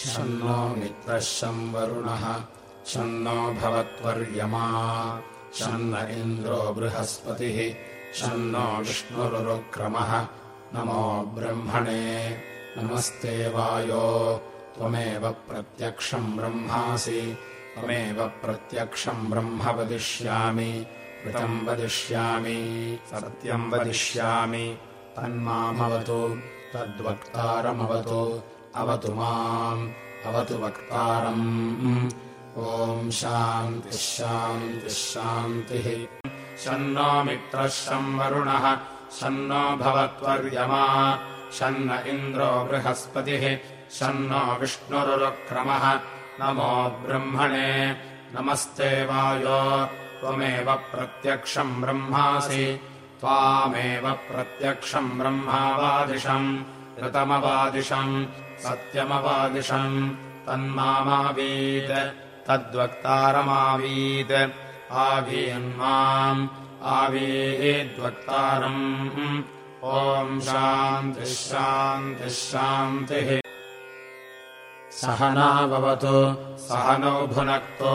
शन्नो मित्रः शं वरुणः शन्नो भवत्वर्यमा शन्न इन्द्रो बृहस्पतिः शन्नो विष्णुरुरुक्रमः। नमो ब्रह्मणे नमस्ते वायो त्वमेव प्रत्यक्षम् ब्रह्मासि त्वमेव प्रत्यक्षम् ब्रह्म वदिष्यामि वदिष्यामि। सत्यम् वदिष्यामि। तन्मामवतु। तद्वक्तारमवतु। अवतु माम्। अवतु वक्तारम्। ॐ शान्तिः शान्तिः शान्तिः। शन्नो मित्रः शम् वरुणः शन्नो भवत्वर्यमा। शन्न इन्द्रो बृहस्पतिः। शन्नो विष्णुरुरुक्रमः। नमो ब्रह्मणे। नमस्ते वायो त्वमेव प्रत्यक्षम् ब्रह्मासि त्वामेव प्रत्यक्षम् ब्रह्मावादिशम् ऋतमवादिशम् सत्यमवादिशम् तन्मामावीत् तद्वक्तारमावीत् आवीन्माम् आवीद्वक्तारम् ॐ शान्तिः शान्तिः शान्तिः। सहनावतु सहनौ भुनक्तु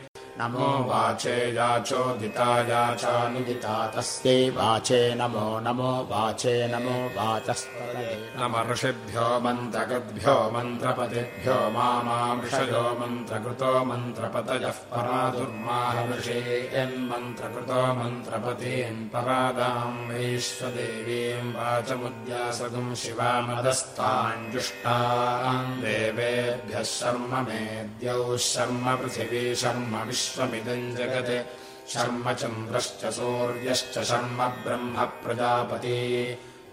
नमो वाचे याचोदिताया चानुदिता तस्यै वाचे नमो नमो वाचे नमो वाचस्पदे नम। ऋषिभ्यो मन्त्रगद्भ्यो मन्त्रपतिभ्यो मामामृषयो मन्त्रकृतो मन्त्रपतयः परादुर्माहर्षे यन्मन्त्रकृतो मन्त्रपतीन् परादाम् वैश्वदेवीम् वाचमुद्यासगुम् शिवामदस्ताञ्जुष्टाम् देवेभ्यः शर्म मेद्यौ शर्म पृथिवी शर्म विश्वमिदम् जगत्। शर्म चन्द्रश्च सूर्यश्च शर्म ब्रह्म प्रजापती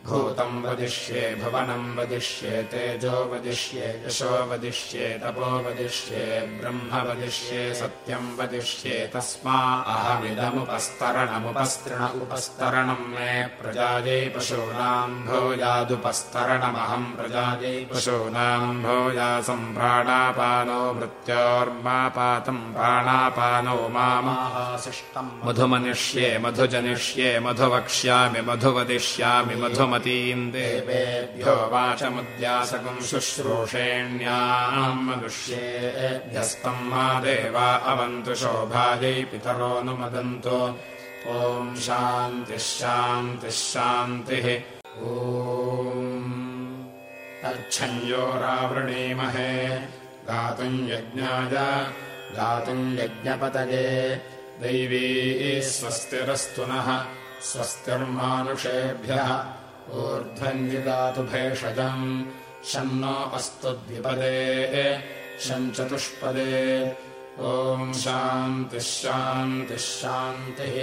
भूतम् वदिष्ये भुवनम् वदिष्ये तेजो वदिष्ये यशो वदिष्ये तपो वदिष्ये ब्रह्म वदिष्ये सत्यम् वदिष्ये तस्मा अहमिदमुपस्तरणमुपस्तृण उपस्तरणम् मे प्रजायै पशूनाम् भूयादुपस्तरणमहम् प्रजायै पशूनाम् भूयासम् प्राणापानो मृत्योर्मापातम् प्राणापानो मामाशिष्टम् मधुमनिष्ये मधुजनिष्ये मधुवक्ष्यामि मधुवदिष्यामि मधुम देवेभ्यो वाचमुद्यासकम् शुश्रूषेण्याम् मनुष्येभ्यस्तम् मा देवा अवन्तु शोभायै पितरोऽनुमदन्तु ॐ शान्तिः शान्तिः शान्तिः। ॐ तच्छञ्जोरावृणीमहे गातुम् यज्ञाय गातुम् यज्ञपतये। दैवी स्वस्तिरस्तु नः स्वस्तिर्मानुषेभ्यः ऊर्ध्वन्विदातु भेषजम्। शन्नो अस्तु द्विपदे शम् चतुष्पदे। ॐ शान्तिः शान्तिः शान्तिः